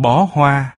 bó hoa.